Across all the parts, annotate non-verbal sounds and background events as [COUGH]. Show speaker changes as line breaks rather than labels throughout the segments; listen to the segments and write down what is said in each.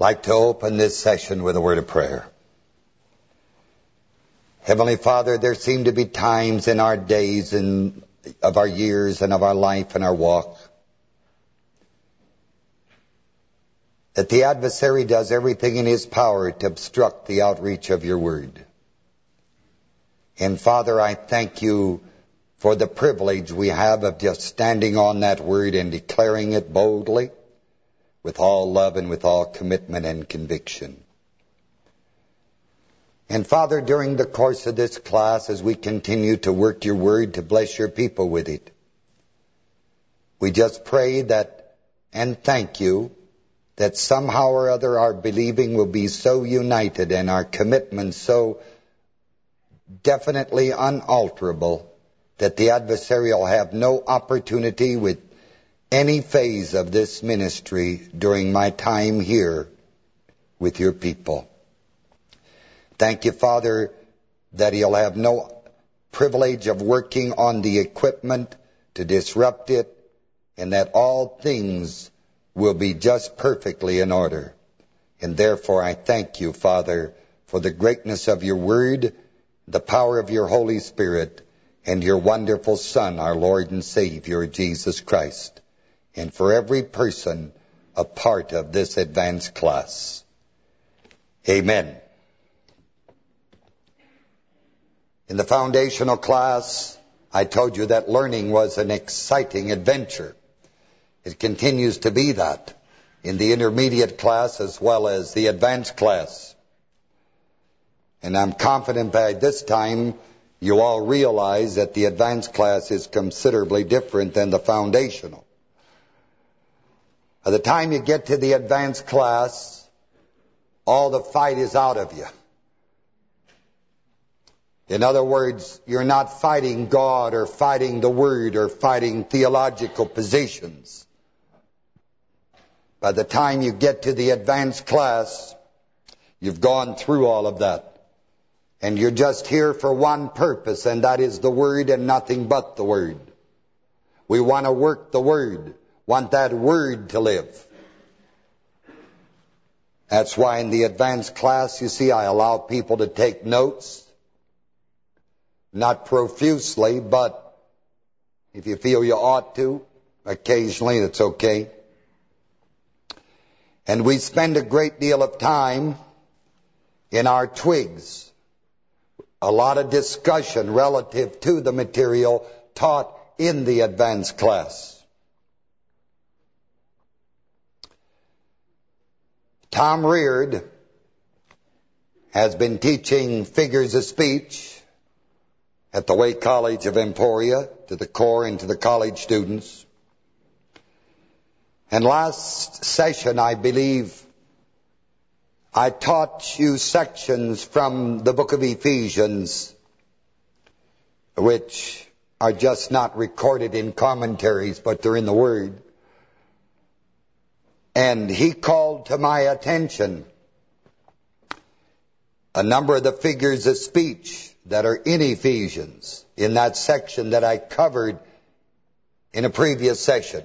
like to open this session with a word of prayer. Heavenly Father, there seem to be times in our days and of our years and of our life and our walk that the adversary does everything in his power to obstruct the outreach of your word. And Father, I thank you for the privilege we have of just standing on that word and declaring it boldly with all love and with all commitment and conviction. And Father, during the course of this class, as we continue to work your word to bless your people with it, we just pray that and thank you that somehow or other our believing will be so united and our commitment so definitely unalterable that the adversary will have no opportunity with any phase of this ministry during my time here with your people. Thank you, Father, that he'll have no privilege of working on the equipment to disrupt it, and that all things will be just perfectly in order. And therefore I thank you, Father, for the greatness of your word, the power of your Holy Spirit, and your wonderful Son, our Lord and Savior, Jesus Christ, and for every person a part of this advanced class. Amen. In the foundational class, I told you that learning was an exciting adventure. It continues to be that in the intermediate class as well as the advanced class. And I'm confident by this time you all realize that the advanced class is considerably different than the foundational. By the time you get to the advanced class, all the fight is out of you. In other words, you're not fighting God or fighting the Word or fighting theological positions. By the time you get to the advanced class, you've gone through all of that. And you're just here for one purpose, and that is the Word and nothing but the Word. We want to work the Word, want that Word to live. That's why in the advanced class, you see, I allow people to take notes. Not profusely, but if you feel you ought to, occasionally, that's okay. And we spend a great deal of time in our twigs a lot of discussion relative to the material taught in the advanced class. Tom Reard has been teaching figures of speech at the Way College of Emporia to the Corps and to the college students. And last session, I believe, I taught you sections from the book of Ephesians, which are just not recorded in commentaries, but they're in the Word. And he called to my attention a number of the figures of speech that are in Ephesians, in that section that I covered in a previous session.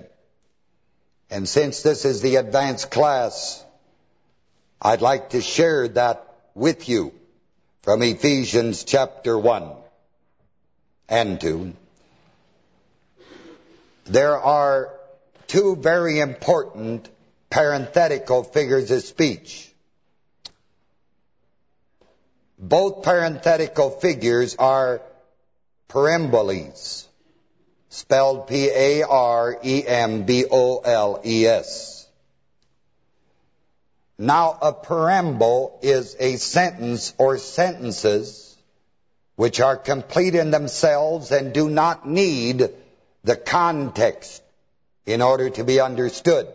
And since this is the advanced class, I'd like to share that with you from Ephesians chapter 1 and 2. There are two very important parenthetical figures of speech. Both parenthetical figures are paremboles, spelled P-A-R-E-M-B-O-L-E-S. Now, a parembole is a sentence or sentences which are complete in themselves and do not need the context in order to be understood.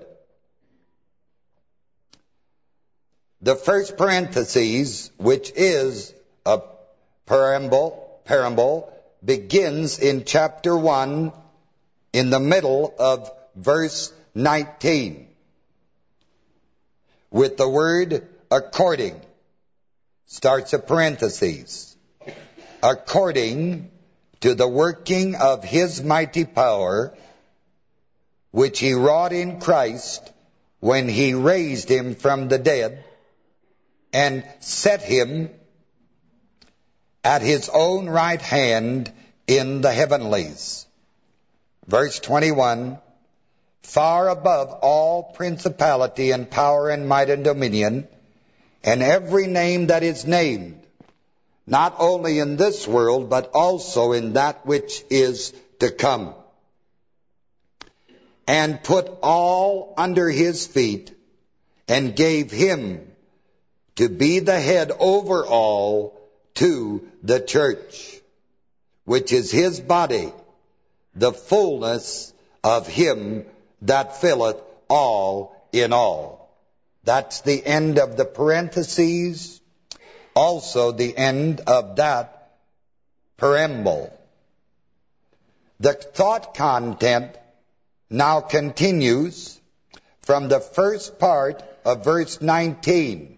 The first parenthesis, which is a parembole, parembole, begins in chapter 1 in the middle of verse 19 with the word according. Starts a parenthesis. According to the working of his mighty power, which he wrought in Christ when he raised him from the dead and set him at his own right hand in the heavenlies. Verse 21, far above all principality and power and might and dominion, and every name that is named, not only in this world, but also in that which is to come. And put all under his feet, and gave him to be the head over all to the church, which is his body, the fullness of him that filleth all in all. That's the end of the parentheses, also the end of that parembole. The thought content now continues from the first part of verse 19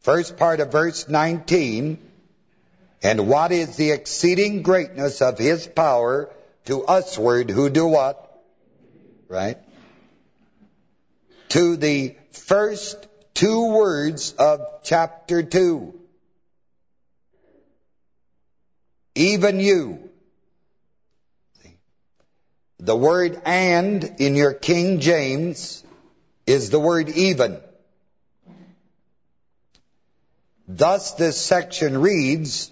First part of verse 19, and what is the exceeding greatness of his power to usward who do what? Right? To the first two words of chapter 2. Even you. The word and in your King James is the word even. Thus this section reads,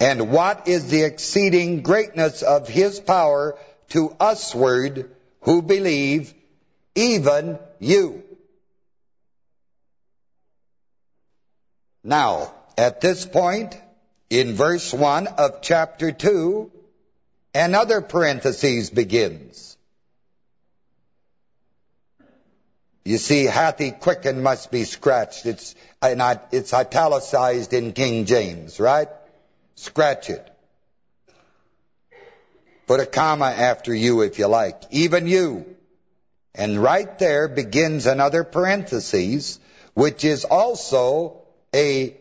And what is the exceeding greatness of his power to usward who believe, even you? Now, at this point, in verse 1 of chapter 2, another parenthesis begins. You see, hath he quickened must be scratched. It's, uh, it's italicized in King James, right? Scratch it. Put a comma after you if you like. Even you. And right there begins another parenthesis, which is also a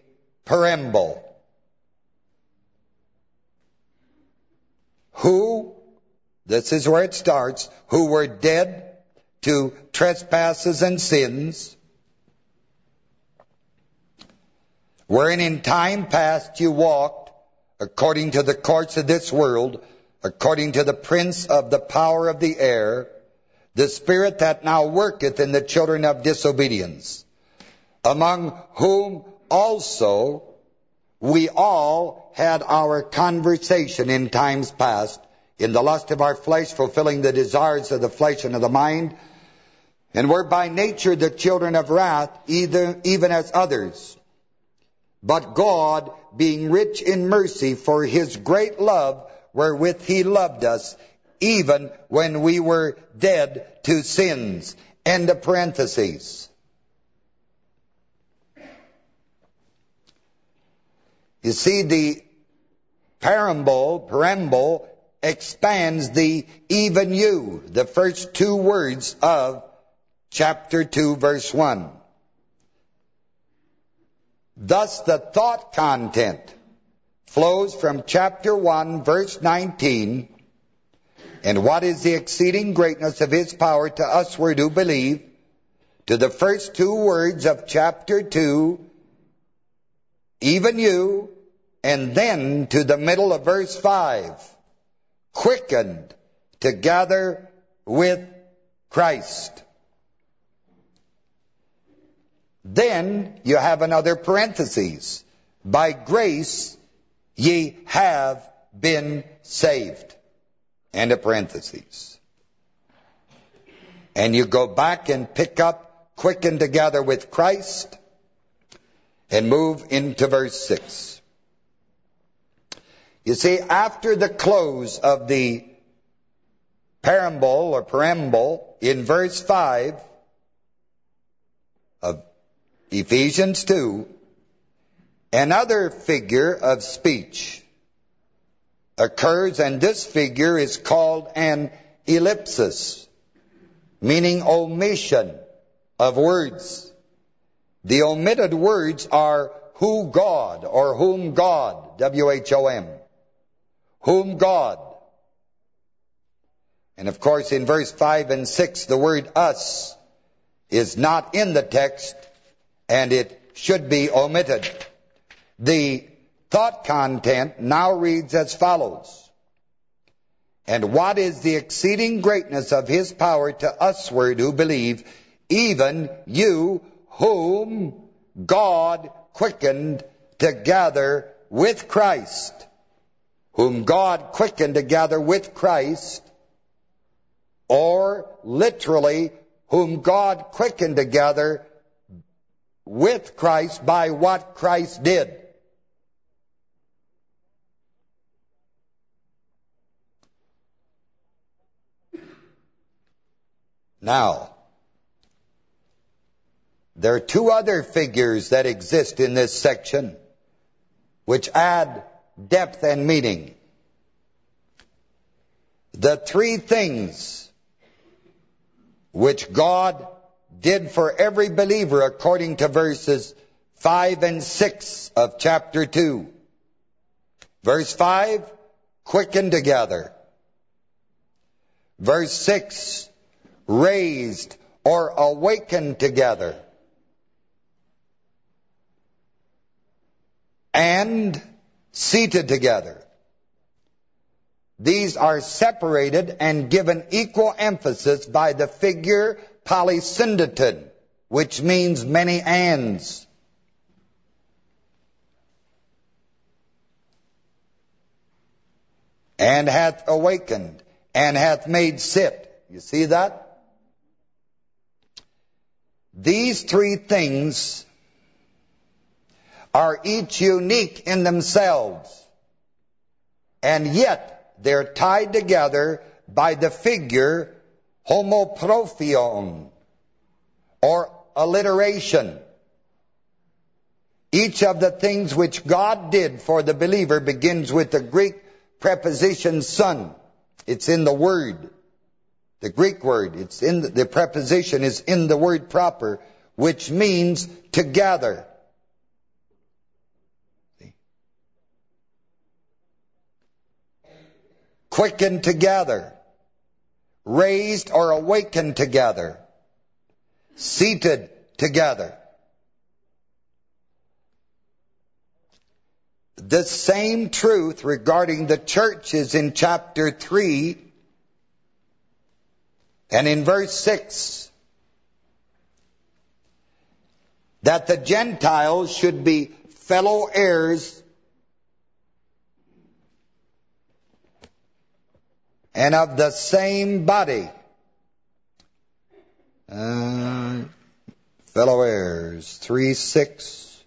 parembole. Who, this is where it starts, who were dead to trespasses and sins, wherein in time past you walked according to the courts of this world, according to the prince of the power of the air, the spirit that now worketh in the children of disobedience, among whom also we all had our conversation in times past, in the lust of our flesh, fulfilling the desires of the flesh and of the mind, and were by nature the children of wrath, either, even as others. But God, being rich in mercy for his great love wherewith he loved us, even when we were dead to sins. End of parentheses. You see, the parable, parembole expands the even you, the first two words of chapter 2, verse 1. Thus the thought content flows from chapter 1, verse 19, and what is the exceeding greatness of his power to us who do believe, to the first two words of chapter 2, even you, and then to the middle of verse 5, quickened together with Christ. Then you have another parenthesis. By grace ye have been saved. And a parenthesis. And you go back and pick up, quicken together with Christ, and move into verse 6. You see, after the close of the parable or parembole in verse 5 of Ephesians 2, another figure of speech occurs, and this figure is called an ellipsis, meaning omission of words. The omitted words are who God or whom God, W-H-O-M, whom God. And of course, in verse 5 and 6, the word us is not in the text, and it should be omitted. The thought content now reads as follows. And what is the exceeding greatness of his power to usward who believe, even you whom God quickened together with Christ, whom God quickened together with Christ, or literally, whom God quickened together with Christ by what Christ did. Now, there are two other figures that exist in this section which add depth and meaning. The three things which God did for every believer according to verses 5 and 6 of chapter 2. Verse 5, quickened together. Verse 6, raised or awakened together. And seated together. These are separated and given equal emphasis by the figure polysyndeton, which means many ands. And hath awakened, and hath made sit. You see that? These three things are each unique in themselves, and yet they're tied together by the figure homoeopropheron, or alliteration. Each of the things which God did for the believer begins with the Greek preposition sun. It's in the word. The Greek word, it's in the, the preposition is in the word proper, which means to gather. Quicken together, raised or awakened together, seated together. The same truth regarding the church is in chapter 3 and in verse 6, that the Gentiles should be fellow heirs and of the same body. Uh, fellow heirs, 3 6.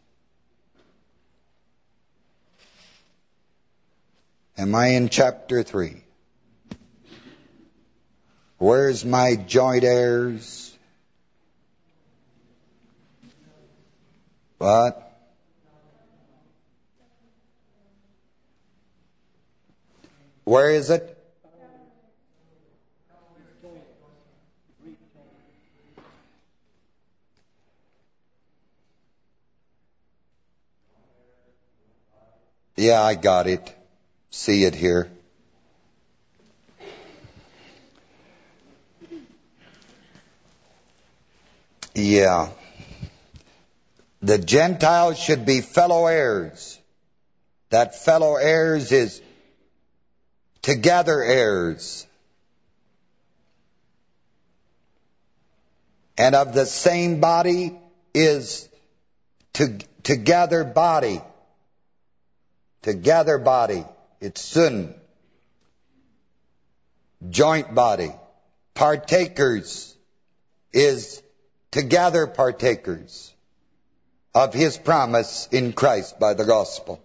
Am I in chapter 3? Where's my joint heirs? What? Where is it? Yeah, I got it. See it here. Yeah. The Gentiles should be fellow heirs. That fellow heirs is together heirs. And of the same body is to, together body. Together body. It's sun. Joint body. Partakers is to gather partakers of his promise in Christ by the gospel.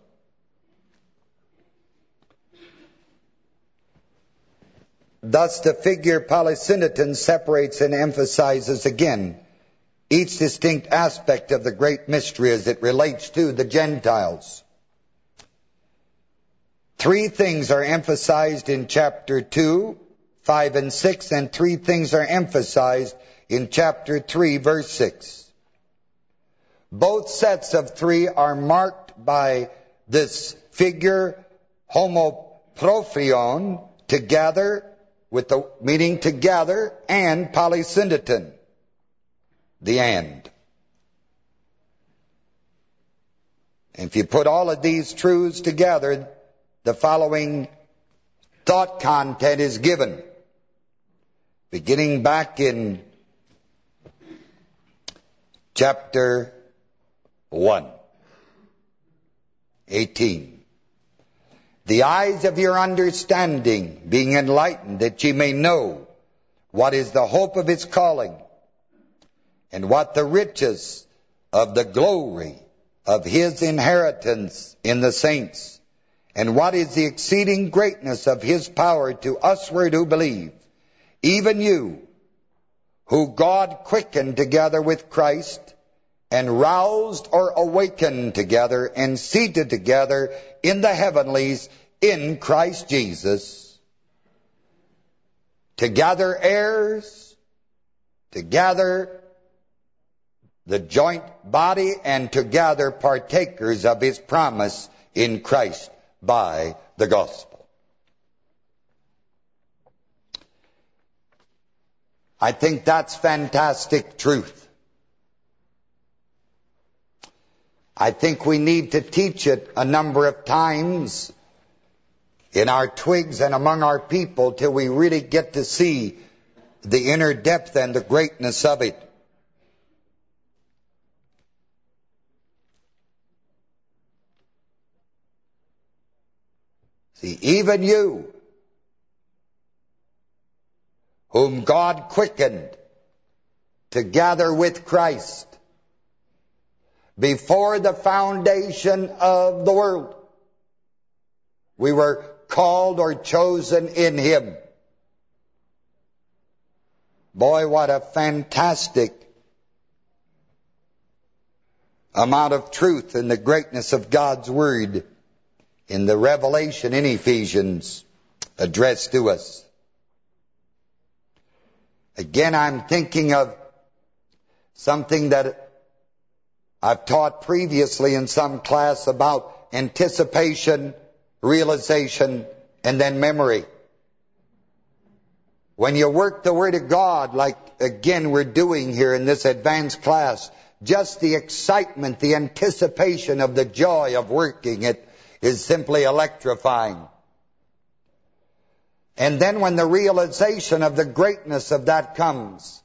Thus the figure polysyndeton separates and emphasizes again each distinct aspect of the great mystery as it relates to the Gentiles. Three things are emphasized in chapter 2, 5 and 6, and three things are emphasized in chapter 3, verse 6. Both sets of three are marked by this figure homoeopropheron, together with the meaning together and polysyndeton, the and. And if you put all of these truths together, the following thought content is given. Beginning back in chapter 1, 18. The eyes of your understanding being enlightened, that ye may know what is the hope of his calling, and what the riches of the glory of his inheritance in the saints, and what is the exceeding greatness of his power to usward who believe, even you, who God quickened together with Christ, and roused or awakened together, and seated together in the heavenlies in Christ Jesus, to gather heirs, to gather the joint body, and to gather partakers of his promise in Christ by the gospel. I think that's fantastic truth. I think we need to teach it a number of times in our twigs and among our people till we really get to see the inner depth and the greatness of it. Even you, whom God quickened to gather with Christ before the foundation of the world, we were called or chosen in Him. Boy, what a fantastic amount of truth in the greatness of God's Word in the revelation in Ephesians addressed to us. Again, I'm thinking of something that I've taught previously in some class about anticipation, realization, and then memory. When you work the Word of God, like again we're doing here in this advanced class, just the excitement, the anticipation of the joy of working it is simply electrifying. And then when the realization of the greatness of that comes,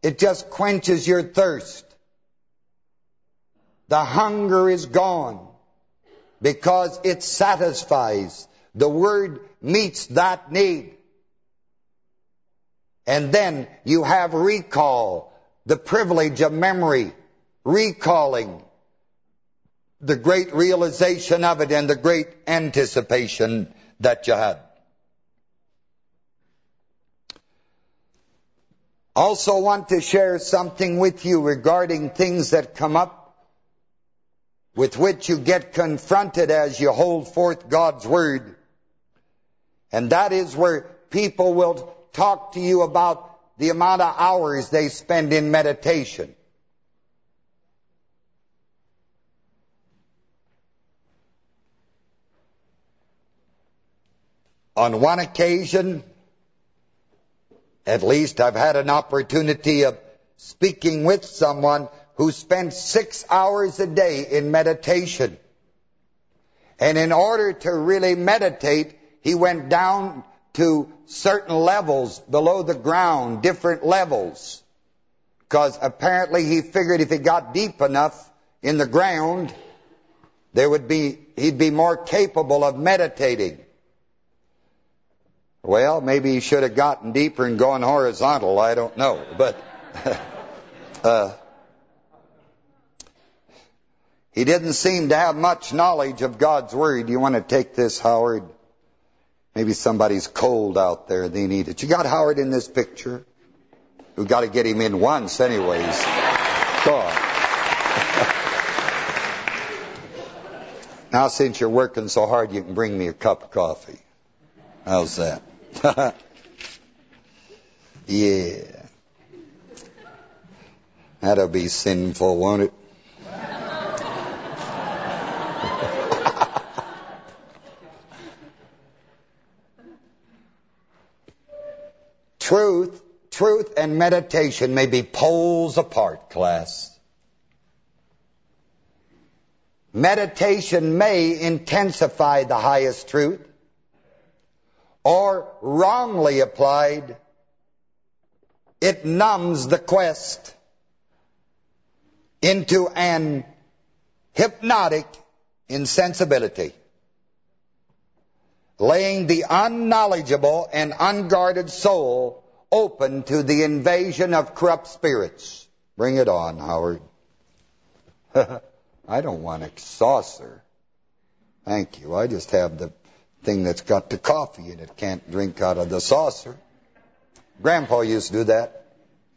it just quenches your thirst. The hunger is gone because it satisfies. The Word meets that need. And then you have recall, the privilege of memory, recalling the great realization of it and the great anticipation that you had. Also want to share something with you regarding things that come up with which you get confronted as you hold forth God's Word. And that is where people will talk to you about the amount of hours they spend in meditation. On one occasion, at least I've had an opportunity of speaking with someone who spent six hours a day in meditation. And in order to really meditate, he went down to certain levels below the ground, different levels. Because apparently he figured if he got deep enough in the ground, there would be he'd be more capable of meditating. Well, maybe he should have gotten deeper and gone horizontal. I don't know. But [LAUGHS] uh, he didn't seem to have much knowledge of God's Word. Do You want to take this, Howard? Maybe somebody's cold out there. They need it. You got Howard in this picture? We've got to get him in once anyways. Go on. [LAUGHS] now, since you're working so hard, you can bring me a cup of coffee. How's that? [LAUGHS] yeah. That'll be sinful, won't it? [LAUGHS] Truth, truth and meditation may be poles apart, class. Meditation may intensify the highest truth, or wrongly applied, it numbs the quest into an hypnotic insensibility, laying the unknowledgeable and unguarded soul open to the invasion of corrupt spirits. Bring it on, Howard. [LAUGHS] I don't want a saucer. Thank you. I just have the thing that's got the coffee in it. Can't drink out of the saucer. Grandpa used to do that.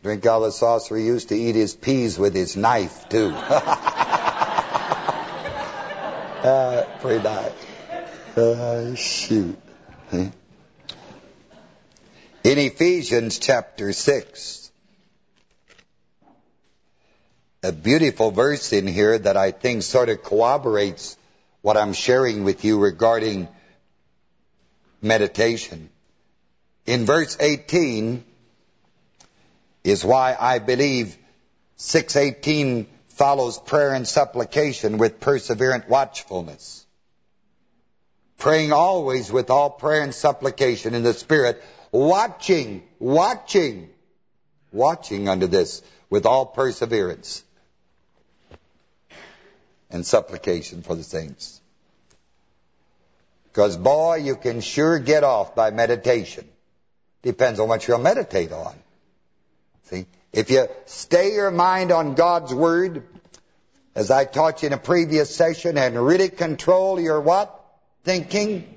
Drink out of the saucer. He used to eat his peas with his knife, too. [LAUGHS] uh, pretty nice. Uh, shoot. In Ephesians chapter 6, a beautiful verse in here that I think sort of corroborates what I'm sharing with you regarding meditation. In verse 18 is why I believe 618 follows prayer and supplication with perseverant watchfulness. Praying always with all prayer and supplication in the Spirit, watching, watching, watching under this with all perseverance and supplication for the saints. Because, boy, you can sure get off by meditation. Depends on what you'll meditate on. See, if you stay your mind on God's Word, as I taught you in a previous session, and really control your what? Thinking.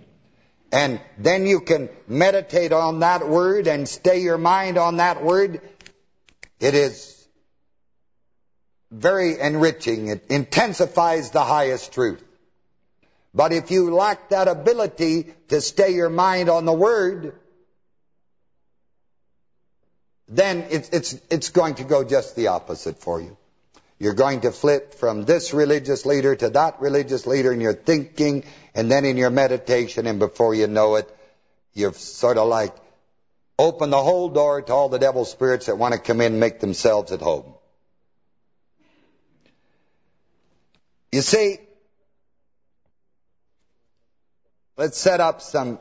And then you can meditate on that Word and stay your mind on that Word. It is very enriching. It intensifies the highest truth. But if you lack that ability to stay your mind on the Word, then it's, it's, it's going to go just the opposite for you. You're going to flip from this religious leader to that religious leader in your thinking and then in your meditation, and before you know it, you've sort of like opened the whole door to all the devil spirits that want to come in and make themselves at home. You see, Let's set up some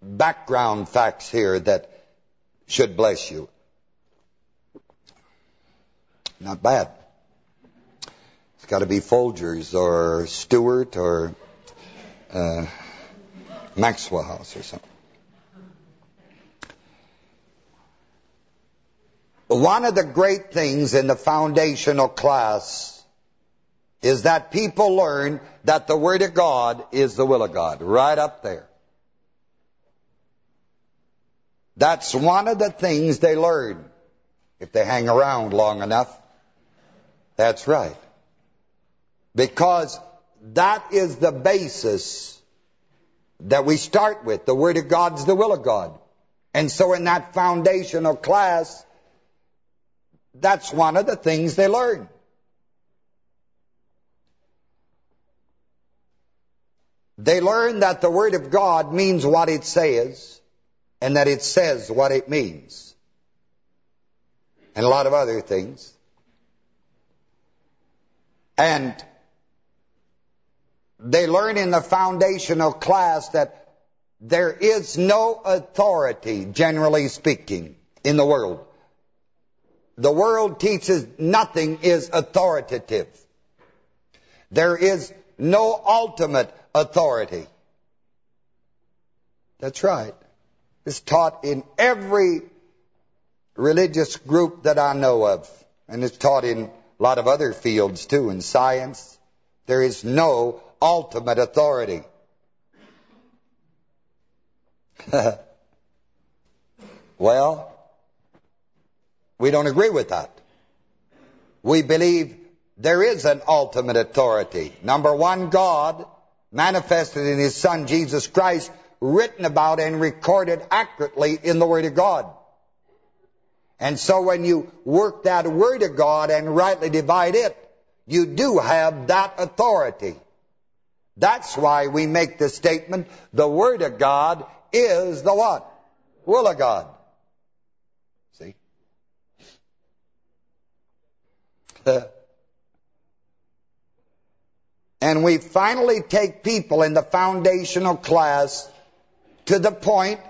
background facts here that should bless you. Not bad. It's got to be Folgers or Stewart or uh, Maxwell House or something. One of the great things in the foundational class is that people learn that the Word of God is the will of God. Right up there. That's one of the things they learn if they hang around long enough. That's right. Because that is the basis that we start with. The Word of God's the will of God. And so in that foundational class, that's one of the things they learn. They learn that the Word of God means what it says, and that it says what it means. And a lot of other things. And they learn in the foundational class that there is no authority, generally speaking, in the world. The world teaches nothing is authoritative. There is no ultimate authority. That's right. It's taught in every religious group that I know of. And it's taught in a lot of other fields too, in science. There is no ultimate authority. [LAUGHS] well, we don't agree with that. We believe there is an ultimate authority. Number one, God manifested in his son Jesus Christ, written about and recorded accurately in the Word of God. And so when you work that Word of God and rightly divide it, you do have that authority. That's why we make the statement, the Word of God is the what? Will of God. See? [LAUGHS] and we finally take people in the foundational class to the point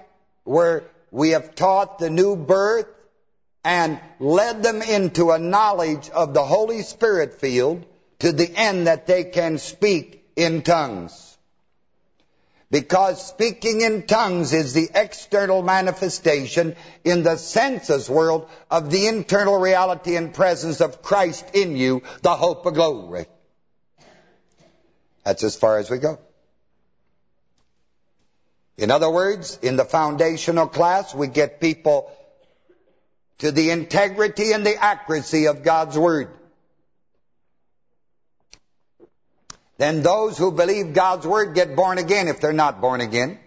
where we have taught the new birth and led them into a knowledge of the Holy Spirit field to the end that they can speak in tongues. Because speaking in tongues is the external manifestation in the senses world of the internal reality and presence of Christ in you, the hope of glory. That's as far as we go. In other words, in the foundational class, we get people to the integrity and the accuracy of God's Word. Then those who believe God's Word get born again if they're not born again.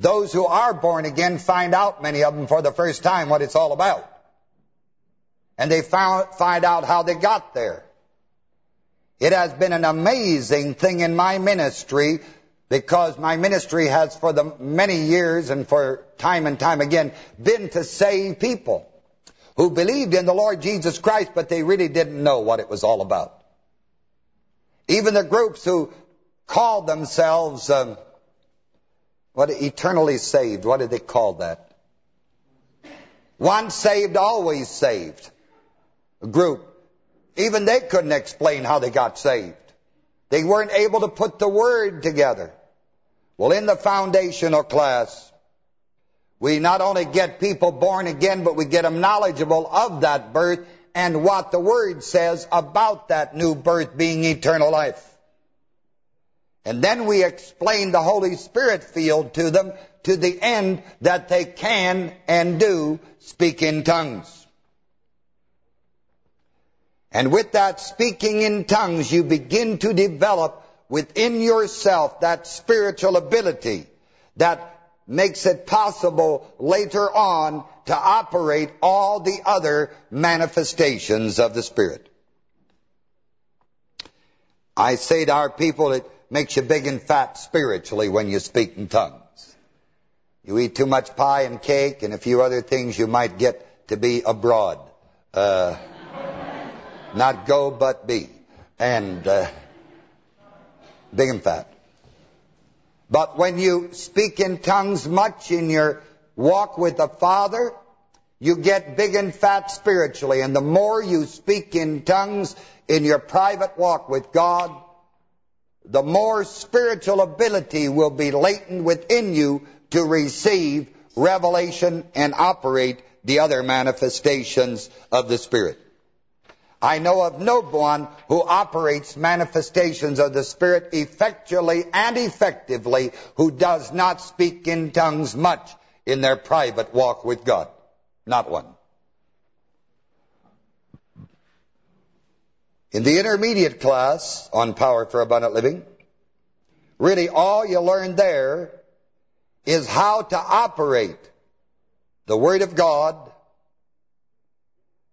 Those who are born again find out, many of them for the first time, what it's all about. And they found, find out how they got there. It has been an amazing thing in my ministry because my ministry has for the many years and for time and time again been to save people who believed in the Lord Jesus Christ, but they really didn't know what it was all about. Even the groups who called themselves, um, what eternally saved, what did they call that? Once saved, always saved. A group. Even they couldn't explain how they got saved. They weren't able to put the word together. Well, in the foundational class, we not only get people born again, but we get them knowledgeable of that birth and what the Word says about that new birth being eternal life. And then we explain the Holy Spirit field to them to the end that they can and do speak in tongues. And with that speaking in tongues, you begin to develop within yourself that spiritual ability that makes it possible later on to operate all the other manifestations of the Spirit. I say to our people, it makes you big and fat spiritually when you speak in tongues. You eat too much pie and cake and a few other things you might get to be abroad. Uh, not go, but be. And uh, big and fat. But when you speak in tongues much in your walk with the Father, you get big and fat spiritually. And the more you speak in tongues in your private walk with God, the more spiritual ability will be latent within you to receive revelation and operate the other manifestations of the Spirit. I know of no one who operates manifestations of the Spirit effectually and effectively who does not speak in tongues much in their private walk with God. Not one. In the intermediate class on Power for Abundant Living, really all you learn there is how to operate the Word of God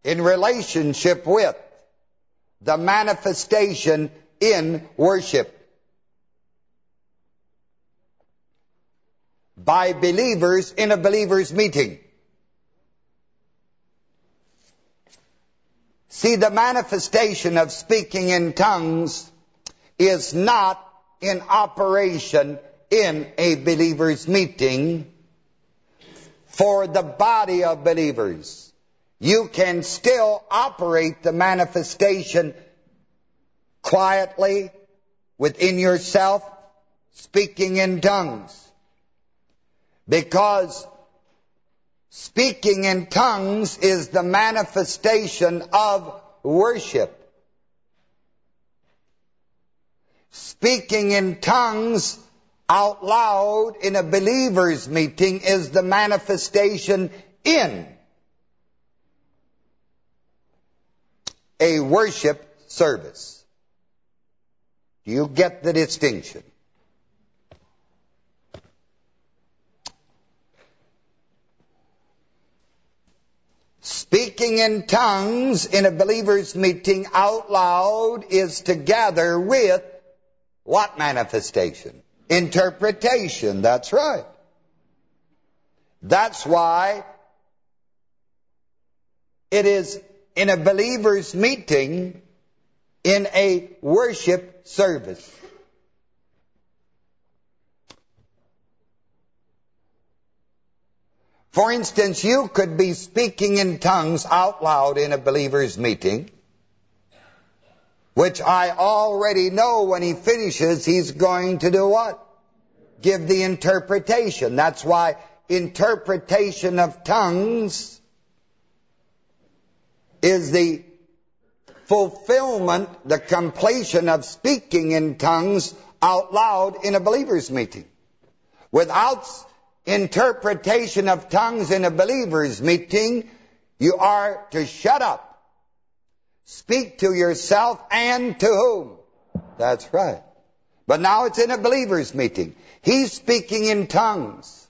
in relationship with the manifestation in worship. By believers in a believers meeting. See, the manifestation of speaking in tongues is not in operation in a believers meeting for the body of believers you can still operate the manifestation quietly within yourself, speaking in tongues. Because speaking in tongues is the manifestation of worship. Speaking in tongues out loud in a believer's meeting is the manifestation in a worship service. Do you get the distinction? Speaking in tongues in a believer's meeting out loud is together with what manifestation? Interpretation, that's right. That's why it is in a believer's meeting in a worship service. For instance, you could be speaking in tongues out loud in a believer's meeting, which I already know when he finishes, he's going to do what? Give the interpretation. That's why interpretation of tongues is the fulfillment, the completion of speaking in tongues out loud in a believer's meeting. Without interpretation of tongues in a believer's meeting, you are to shut up. Speak to yourself and to whom? That's right. But now it's in a believer's meeting. He's speaking in tongues.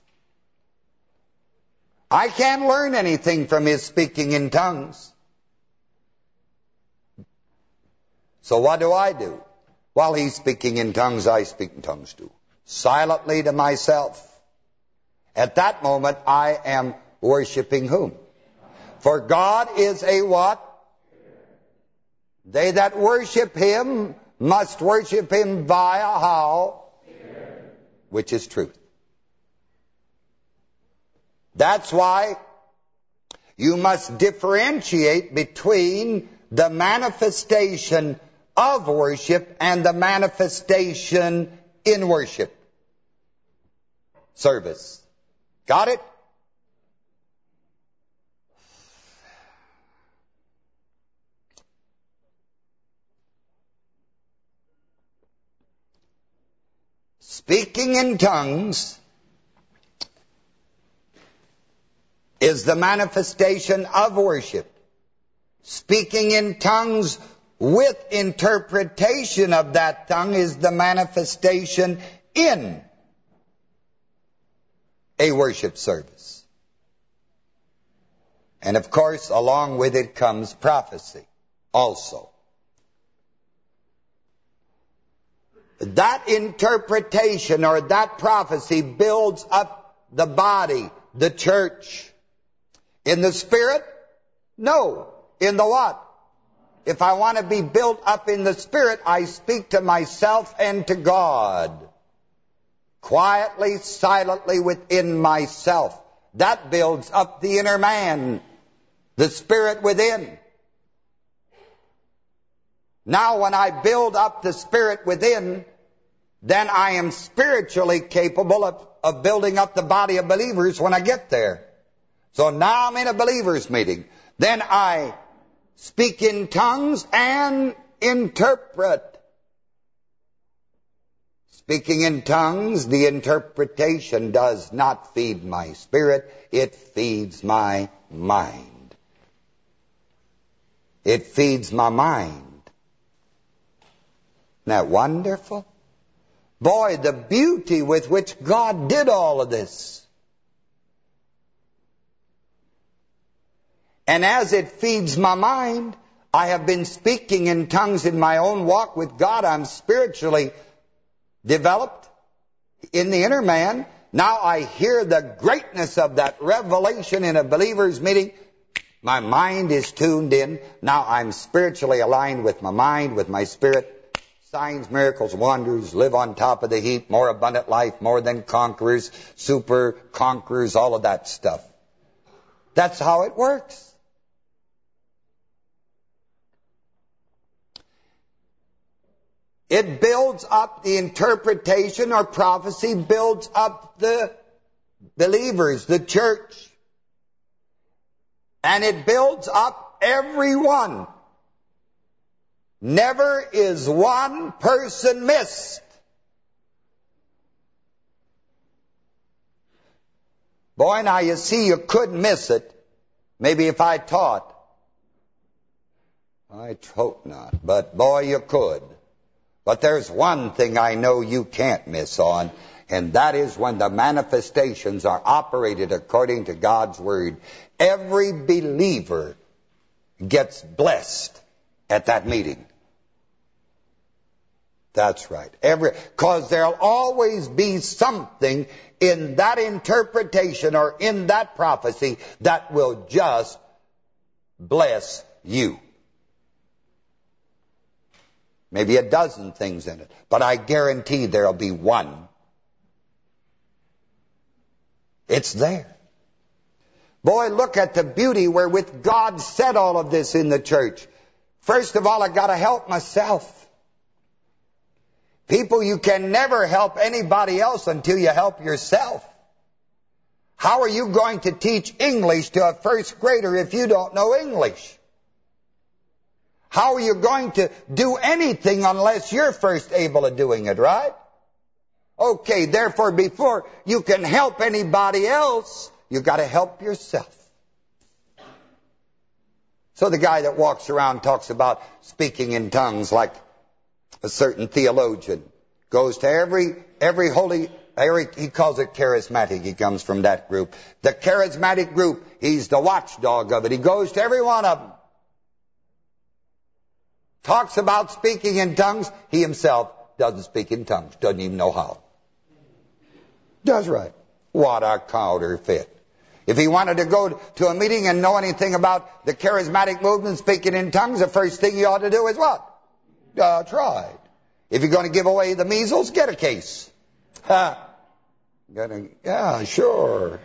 I can't learn anything from his speaking in tongues. So what do I do? While he's speaking in tongues, I speak in tongues too. Silently to myself. At that moment, I am worshiping whom? For God is a what? They that worship him must worship him via how? Which is truth. That's why you must differentiate between the manifestation of worship and the manifestation in worship service. Got it? Speaking in tongues is the manifestation of worship. Speaking in tongues with interpretation of that tongue is the manifestation in a worship service. And of course, along with it comes prophecy also. That interpretation or that prophecy builds up the body, the church. In the spirit? No. In the what? If I want to be built up in the Spirit, I speak to myself and to God. Quietly, silently within myself. That builds up the inner man, the Spirit within. Now when I build up the Spirit within, then I am spiritually capable of, of building up the body of believers when I get there. So now I'm in a believer's meeting. Then I speak in tongues, and interpret. Speaking in tongues, the interpretation does not feed my spirit, it feeds my mind. It feeds my mind. Isn't that wonderful? Boy, the beauty with which God did all of this. And as it feeds my mind, I have been speaking in tongues in my own walk with God. I'm spiritually developed in the inner man. Now I hear the greatness of that revelation in a believer's meeting. My mind is tuned in. Now I'm spiritually aligned with my mind, with my spirit. Signs, miracles, wonders, live on top of the heap, more abundant life, more than conquerors, super conquerors, all of that stuff. That's how it works. It builds up the interpretation or prophecy, builds up the believers, the church. And it builds up everyone. Never is one person missed. Boy, now you see you could miss it. Maybe if I taught. I hope not. But boy, you could. But there's one thing I know you can't miss on, and that is when the manifestations are operated according to God's Word. Every believer gets blessed at that meeting. That's right. Every Because there'll always be something in that interpretation or in that prophecy that will just bless you. Maybe a dozen things in it. But I guarantee there'll be one. It's there. Boy, look at the beauty wherewith God said all of this in the church. First of all, I got to help myself. People, you can never help anybody else until you help yourself. How are you going to teach English to a first grader if you don't know English? How are you going to do anything unless you're first able of doing it, right? Okay, therefore, before you can help anybody else, you've got to help yourself. So the guy that walks around talks about speaking in tongues like a certain theologian goes to every every holy every, he calls it charismatic. He comes from that group. The charismatic group, he's the watchdog of it. He goes to every one of them. Talks about speaking in tongues. He himself doesn't speak in tongues. Doesn't even know how. Does right. What a counterfeit. If he wanted to go to a meeting and know anything about the charismatic movement speaking in tongues, the first thing you ought to do is what? Uh, try. If you're going to give away the measles, get a case. Ha. Gonna, yeah, sure.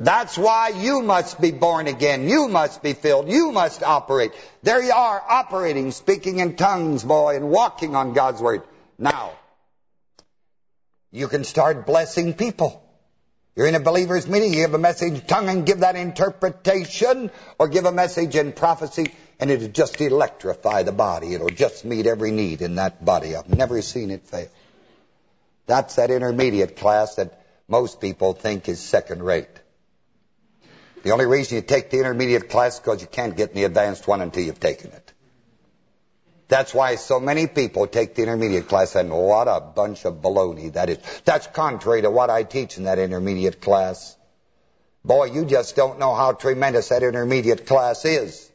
That's why you must be born again. You must be filled. You must operate. There you are, operating, speaking in tongues, boy, and walking on God's Word. Now, you can start blessing people. You're in a believer's meeting, you give a message tongue and give that interpretation, or give a message in prophecy, and it'll just electrify the body. It'll just meet every need in that body. I've never seen it fail. That's that intermediate class that most people think is second rate. The only reason you take the intermediate class is because you can't get in the advanced one until you've taken it. That's why so many people take the intermediate class and what a bunch of baloney that is. That's contrary to what I teach in that intermediate class. Boy, you just don't know how tremendous that intermediate class is.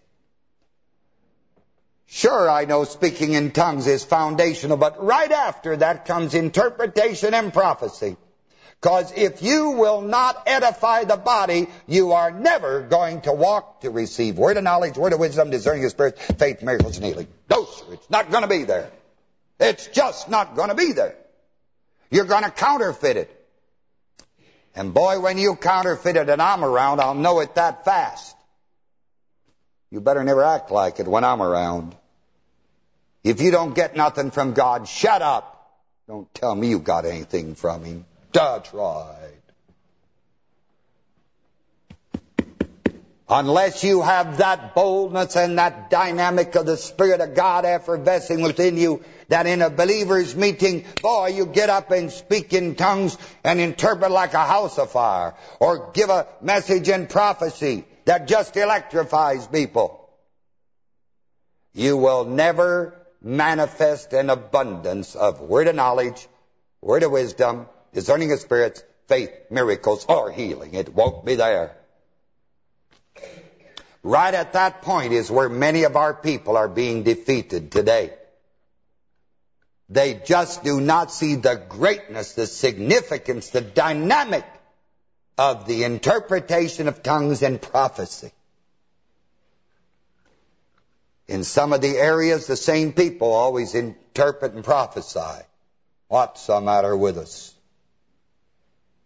Sure, I know speaking in tongues is foundational, but right after that comes interpretation and prophecy. Because if you will not edify the body, you are never going to walk to receive word of knowledge, word of wisdom, discerning of spirits, faith, miracles, and healing. No, sir, it's not going to be there. It's just not going to be there. You're going to counterfeit it. And boy, when you counterfeit it and I'm around, I'll know it that fast. You better never act like it when I'm around. If you don't get nothing from God, shut up. Don't tell me you got anything from him. That's right. Unless you have that boldness and that dynamic of the Spirit of God effervescing within you, that in a believer's meeting, boy, you get up and speak in tongues and interpret like a house afire, or give a message in prophecy that just electrifies people. You will never manifest an abundance of word of knowledge, word of wisdom, discerning of spirits, faith, miracles, or healing. It won't be there. Right at that point is where many of our people are being defeated today. They just do not see the greatness, the significance, the dynamic of the interpretation of tongues and prophecy. In some of the areas, the same people always interpret and prophesy. What's the matter with us?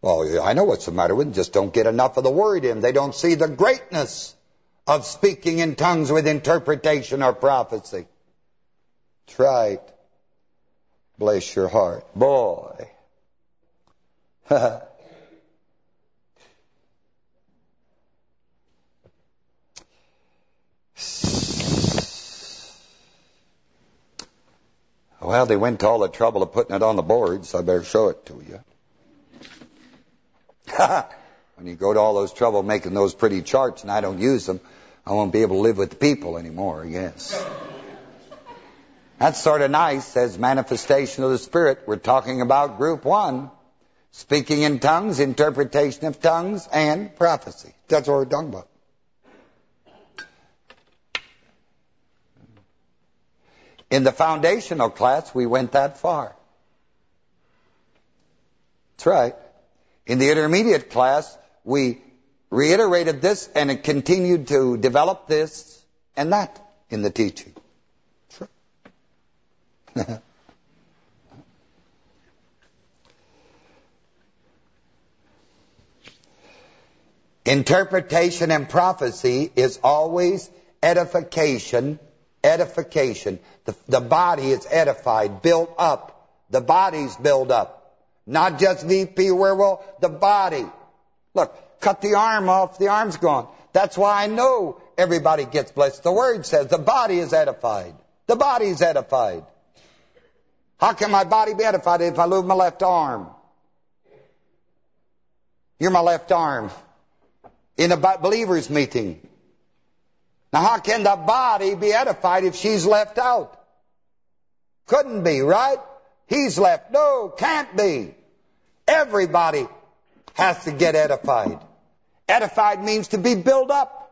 Oh, well, I know what's the matter with them. Just don't get enough of the word in. They don't see the greatness of speaking in tongues with interpretation or prophecy. That's right. Bless your heart. Boy. [LAUGHS] Well, they went to all the trouble of putting it on the board, so I better show it to you. [LAUGHS] when you go to all those trouble making those pretty charts and I don't use them, I won't be able to live with the people anymore, I guess. That's sort of nice, as manifestation of the Spirit. We're talking about group one. Speaking in tongues, interpretation of tongues, and prophecy. That's what we're talking about. In the foundational class, we went that far. That's right. In the intermediate class, we reiterated this and it continued to develop this and that in the teaching. Sure. [LAUGHS] Interpretation and prophecy is always edification, edification. The, the body is edified, built up. The body's built up. Not just VP Wierwille, the body. Look, cut the arm off, the arm's gone. That's why I know everybody gets blessed. The word says the body is edified. The body's edified. How can my body be edified if I lose my left arm? You're my left arm in a believer's meeting. Now how can the body be edified if she's left out? Couldn't be, right? He's left. No, can't be. Everybody has to get edified. Edified means to be built up.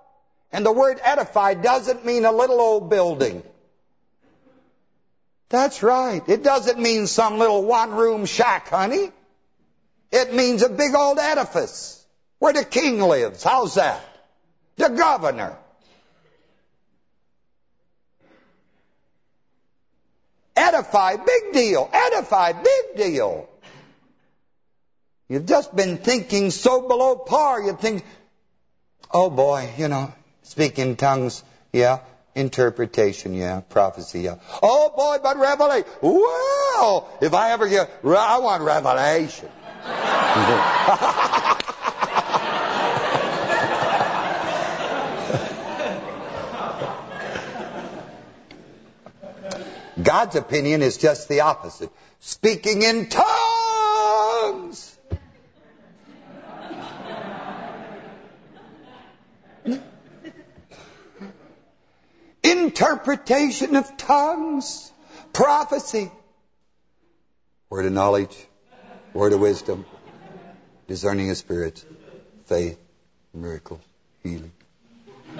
And the word edified doesn't mean a little old building. That's right. It doesn't mean some little one-room shack, honey. It means a big old edifice where the king lives. How's that? The governor. Edify, big deal. Edify, big deal. You've just been thinking so below par. You think, oh boy, you know, speaking tongues, yeah. Interpretation, yeah. Prophecy, yeah. Oh boy, but revelation. Well, if I ever get, I want revelation. [LAUGHS] God's opinion is just the opposite. Speaking in tongues. Interpretation of tongues. Prophecy. Word of knowledge. Word of wisdom. Discerning of spirits. Faith. Miracles. Healing. [LAUGHS]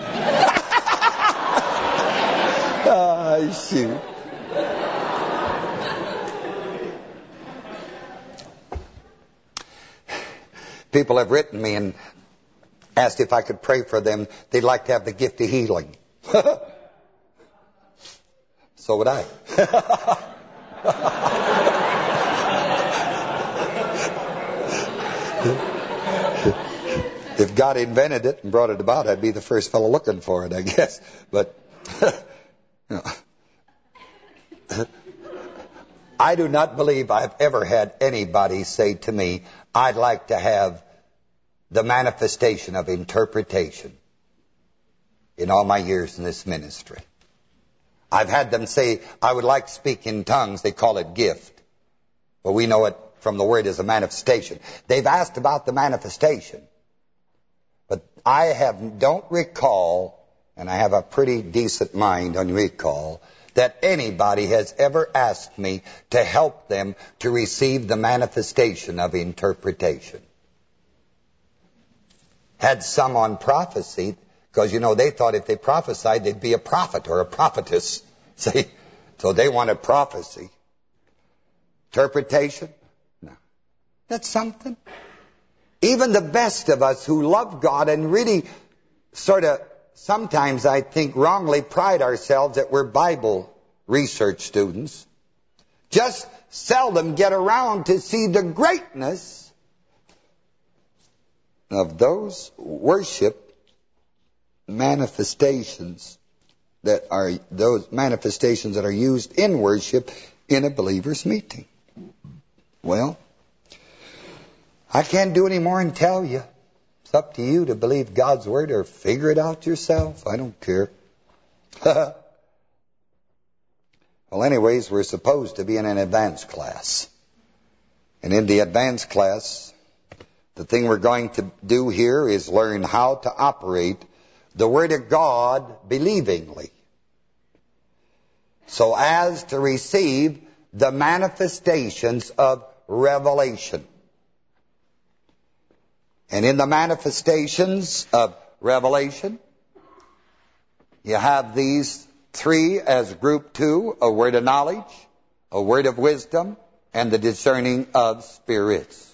ah, shoot. People have written me and asked if I could pray for them. They'd like to have the gift of healing. [LAUGHS] so would I. if God invented it and brought it about, I'd be the first fellow looking for it, I guess. But [LAUGHS] I do not believe I've ever had anybody say to me, I'd like to have the manifestation of interpretation in all my years in this ministry. I've had them say, I would like to speak in tongues. They call it gift. But we know it from the word as a manifestation. They've asked about the manifestation. But I have don't recall, and I have a pretty decent mind on recall, that anybody has ever asked me to help them to receive the manifestation of interpretation had some on prophecy, because, you know, they thought if they prophesied, they'd be a prophet or a prophetess. [LAUGHS] See? So they wanted prophecy. Interpretation? No. That's something. Even the best of us who love God and really sort of, sometimes I think wrongly pride ourselves that we're Bible research students, just seldom get around to see the greatness of those worship manifestations that are those manifestations that are used in worship in a believer's meeting. Well, I can't do any more and tell you. It's up to you to believe God's word or figure it out yourself. I don't care. [LAUGHS] well, anyways, we're supposed to be in an advanced class. And in the advanced class, the thing we're going to do here is learn how to operate the Word of God believingly. So as to receive the manifestations of revelation. And in the manifestations of revelation, you have these three as group two, a word of knowledge, a word of wisdom, and the discerning of spirits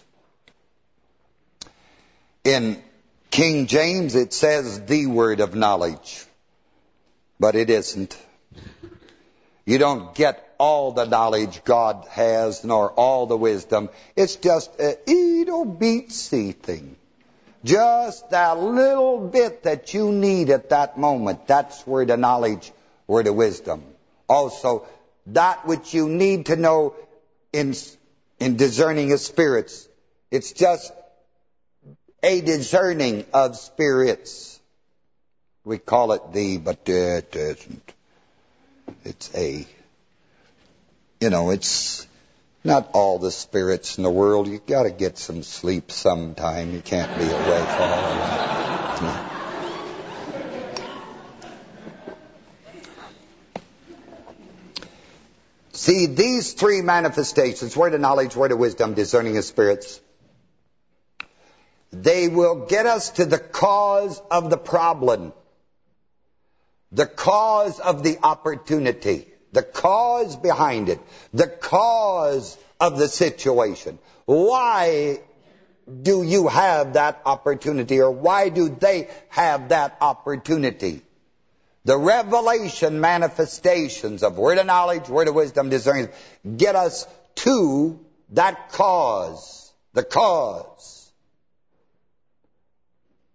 in King James, it says the word of knowledge, but it isn't. You don't get all the knowledge God has, nor all the wisdom. It's just a beatsy thing. Just that little bit that you need at that moment. That's where the knowledge, where the wisdom. Also, that which you need to know in, in discerning of spirits. It's just a discerning of spirits. We call it the, but it isn't. It's a. You know, it's not all the spirits in the world. you got to get some sleep sometime. You can't be awake all night. See, these three manifestations, word of knowledge, word of wisdom, discerning of spirits, they will get us to the cause of the problem, the cause of the opportunity, the cause behind it, the cause of the situation. Why do you have that opportunity or why do they have that opportunity? The revelation manifestations of word of knowledge, word of wisdom, discernment, get us to that cause, the cause.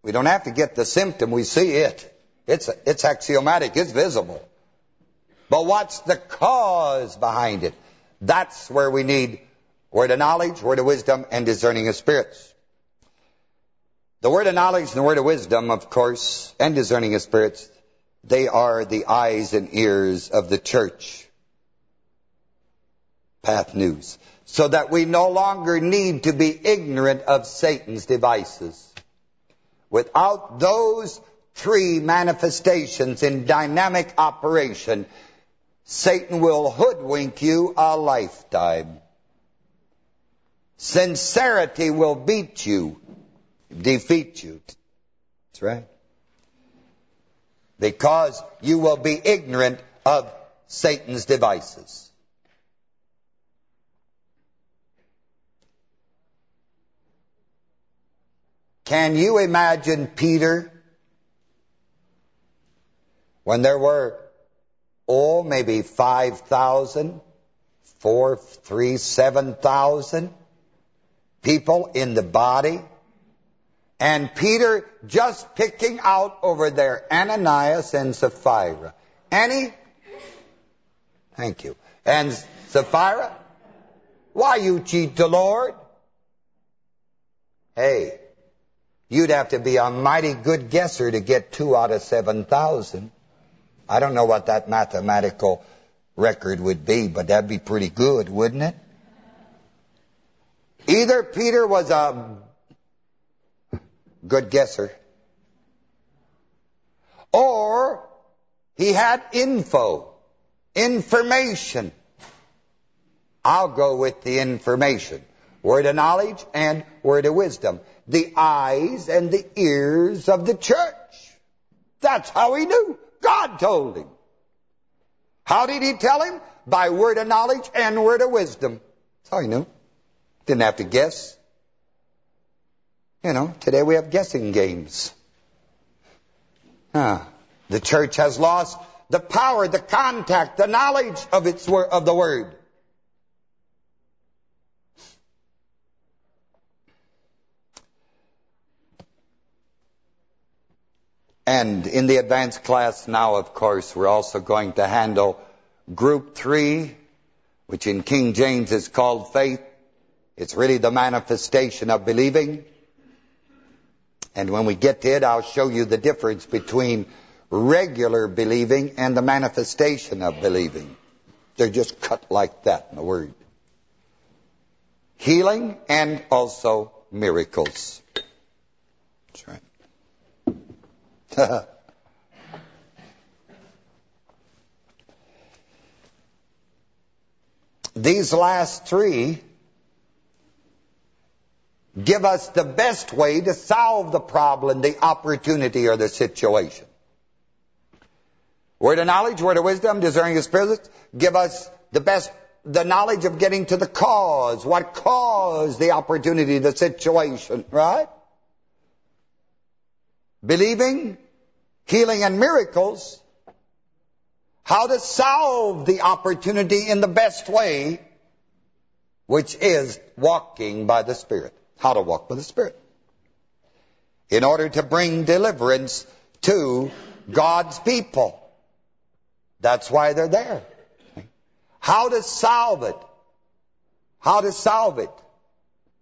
We don't have to get the symptom, we see it. It's, it's axiomatic, it's visible. But what's the cause behind it? That's where we need word of knowledge, word of wisdom, and discerning of spirits. The word of knowledge and the word of wisdom, of course, and discerning of spirits, they are the eyes and ears of the church. Path News. So that we no longer need to be ignorant of Satan's devices. Without those three manifestations in dynamic operation, Satan will hoodwink you a lifetime. Sincerity will beat you, defeat you. That's right. Because you will be ignorant of Satan's devices. Can you imagine Peter when there were, oh, maybe 5,000, 4, 3, 7,000 people in the body? And Peter just picking out over there Ananias and Sapphira. Annie? Thank you. And Sapphira? Why you cheat the Lord? Hey, You'd have to be a mighty good guesser to get two out of 7,000. I don't know what that mathematical record would be, but that'd be pretty good, wouldn't it? Either Peter was a good guesser, or he had info, information. I'll go with the information. Word of knowledge and word of wisdom the eyes and the ears of the church. That's how he knew. God told him. How did he tell him? By word of knowledge and word of wisdom. That's how he knew. Didn't have to guess. You know, today we have guessing games. Ah, the church has lost the power, the contact, the knowledge of its of the word. And in the advanced class now, of course, we're also going to handle group three, which in King James is called faith. It's really the manifestation of believing. And when we get to it, I'll show you the difference between regular believing and the manifestation of believing. They're just cut like that in the Word. Healing and also miracles. That's right. [LAUGHS] These last three give us the best way to solve the problem, the opportunity, or the situation. Word of knowledge, word of wisdom, discerning of spirits, give us the best, the knowledge of getting to the cause. What caused the opportunity, the situation, right? believing, healing, and miracles, how to solve the opportunity in the best way, which is walking by the Spirit. How to walk by the Spirit. In order to bring deliverance to God's people. That's why they're there. How to solve it. How to solve it.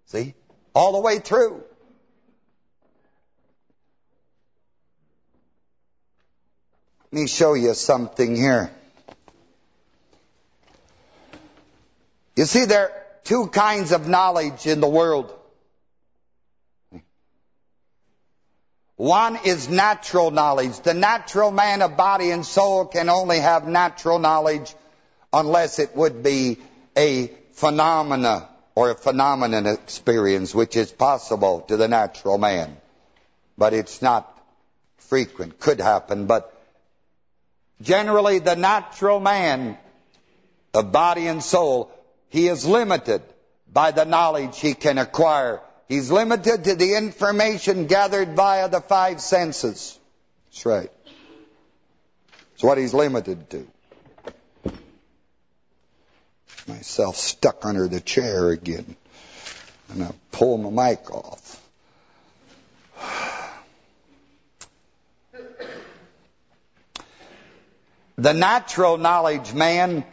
See? All the way through. Me show you something here. You see, there are two kinds of knowledge in the world. One is natural knowledge. The natural man of body and soul can only have natural knowledge unless it would be a phenomena or a phenomenon experience, which is possible to the natural man. But it's not frequent. Could happen, but Generally, the natural man of body and soul, he is limited by the knowledge he can acquire. He's limited to the information gathered via the five senses. That's right. That's what he's limited to. Myself stuck under the chair again. And I pull my mic off. The natural knowledge man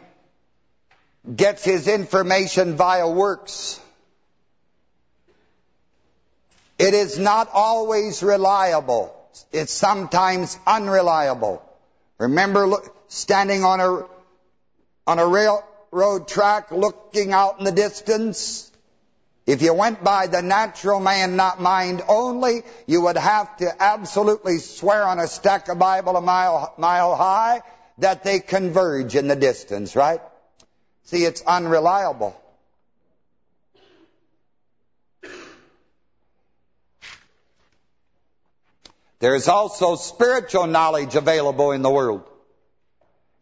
gets his information via works. It is not always reliable. It's sometimes unreliable. Remember look, standing on a on a railroad track looking out in the distance? If you went by the natural man, not mind only, you would have to absolutely swear on a stack of Bible a mile, mile high that they converge in the distance, right? See, it's unreliable. There's also spiritual knowledge available in the world.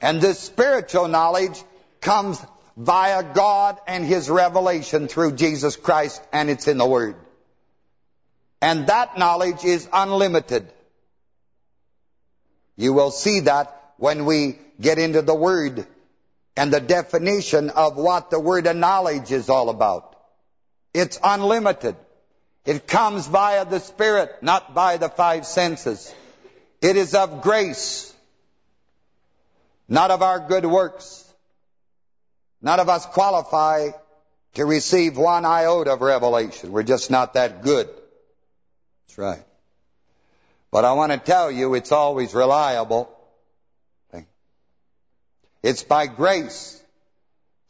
And this spiritual knowledge comes via God and His revelation through Jesus Christ, and it's in the Word. And that knowledge is unlimited. You will see that when we get into the word and the definition of what the word of knowledge is all about. It's unlimited. It comes via the Spirit, not by the five senses. It is of grace, not of our good works. None of us qualify to receive one iota of revelation. We're just not that good. That's right. But I want to tell you, it's always reliable. It's by grace.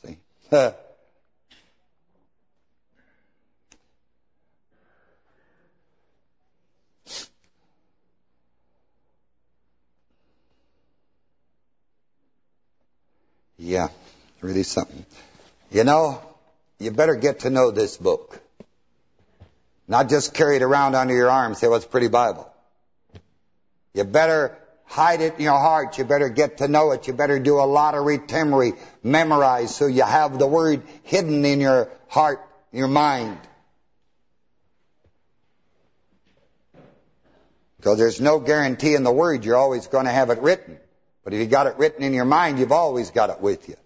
See? [LAUGHS] yeah, really something. You know, you better get to know this book. Not just carry it around under your arm say, well, it's pretty Bible. You better hide it in your heart. You better get to know it. You better do a lot of retemery, memorize, so you have the word hidden in your heart, your mind. Because there's no guarantee in the word you're always going to have it written. But if you got it written in your mind, you've always got it with you.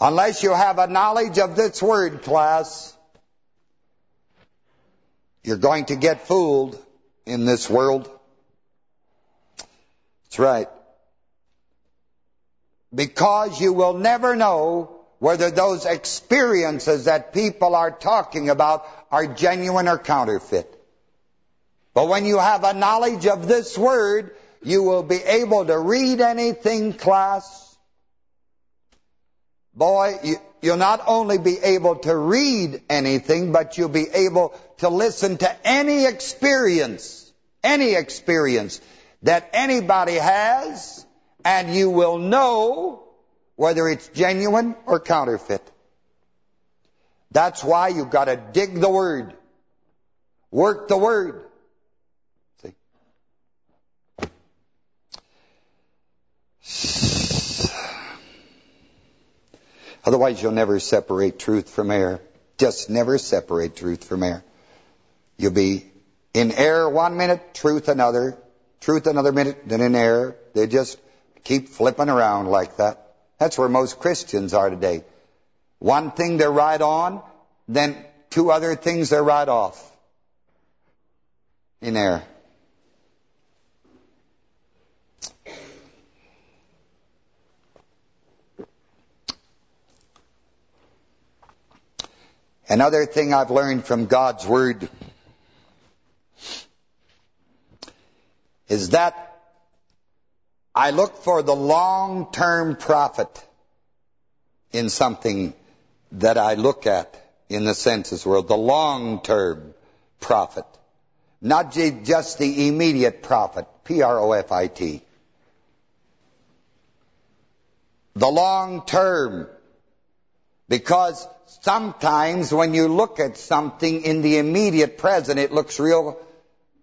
Unless you have a knowledge of this word, class, you're going to get fooled in this world. That's right. Because you will never know whether those experiences that people are talking about are genuine or counterfeit. But when you have a knowledge of this word, you will be able to read anything, class. Boy, you, you'll not only be able to read anything, but you'll be able to listen to any experience, any experience that anybody has, and you will know whether it's genuine or counterfeit. That's why you've got to dig the Word. Work the Word. See? Otherwise, you'll never separate truth from error. just never separate truth from error. You'll be in error one minute, truth another, truth another minute, then in error. They just keep flipping around like that. That's where most Christians are today. One thing they're right on, then two other things they're right off. In error. Another thing I've learned from God's Word is that I look for the long-term profit in something that I look at in the census world, the long-term profit. Not just the immediate profit, P-R-O-F-I-T. The long term. Because sometimes when you look at something in the immediate present, it looks real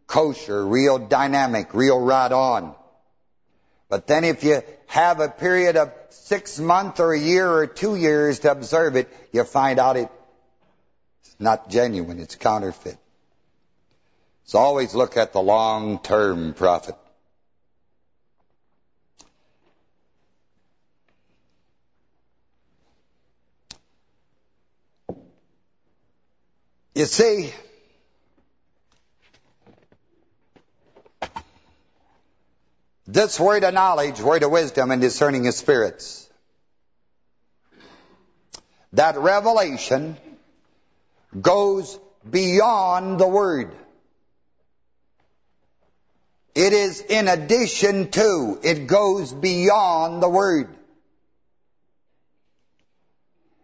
kosher, real dynamic, real right on. But then if you have a period of six months or a year or two years to observe it, you find out it's not genuine, it's counterfeit. So always look at the long-term profit. You see, this word of knowledge, word of wisdom and discerning of spirits, that revelation goes beyond the word. It is in addition to, it goes beyond the word.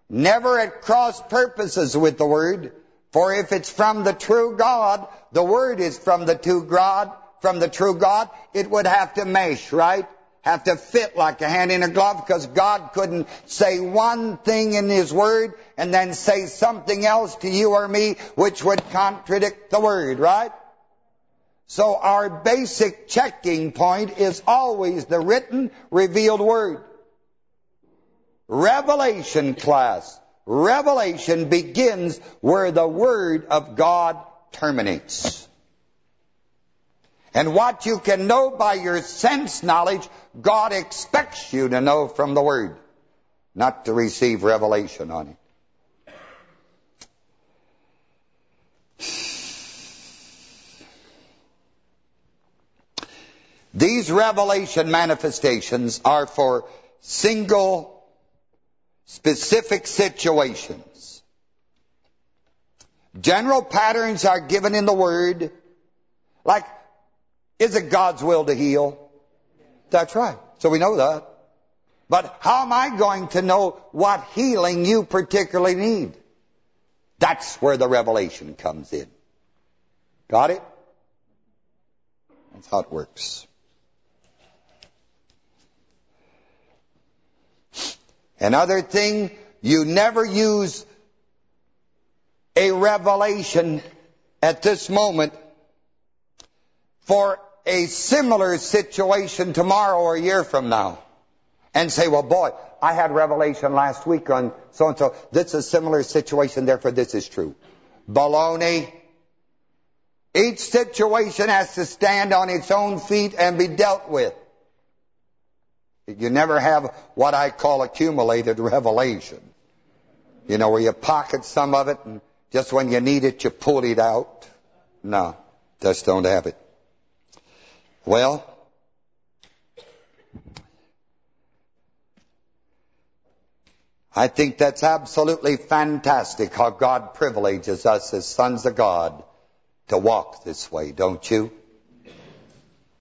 Never at cross purposes with the word, for if it's from the true God, the word is from the true God, from the true God, it would have to mesh, right? Have to fit like a hand in a glove because God couldn't say one thing in His Word and then say something else to you or me which would contradict the Word, right? So our basic checking point is always the written, revealed Word. Revelation class. Revelation begins where the Word of God terminates. And what you can know by your sense knowledge, God expects you to know from the Word, not to receive revelation on it. These revelation manifestations are for single, specific situations. General patterns are given in the Word, like, is it God's will to heal? That's right. So we know that. But how am I going to know what healing you particularly need? That's where the revelation comes in. Got it? That's how it works. Another thing, you never use a revelation at this moment for a similar situation tomorrow or a year from now. And say, well, boy, I had revelation last week on so-and-so. This is a similar situation, therefore this is true. Baloney. Each situation has to stand on its own feet and be dealt with. You never have what I call accumulated revelation. You know, where you pocket some of it and just when you need it, you pull it out. No, just don't have it. Well, I think that's absolutely fantastic how God privileges us as sons of God to walk this way, don't you?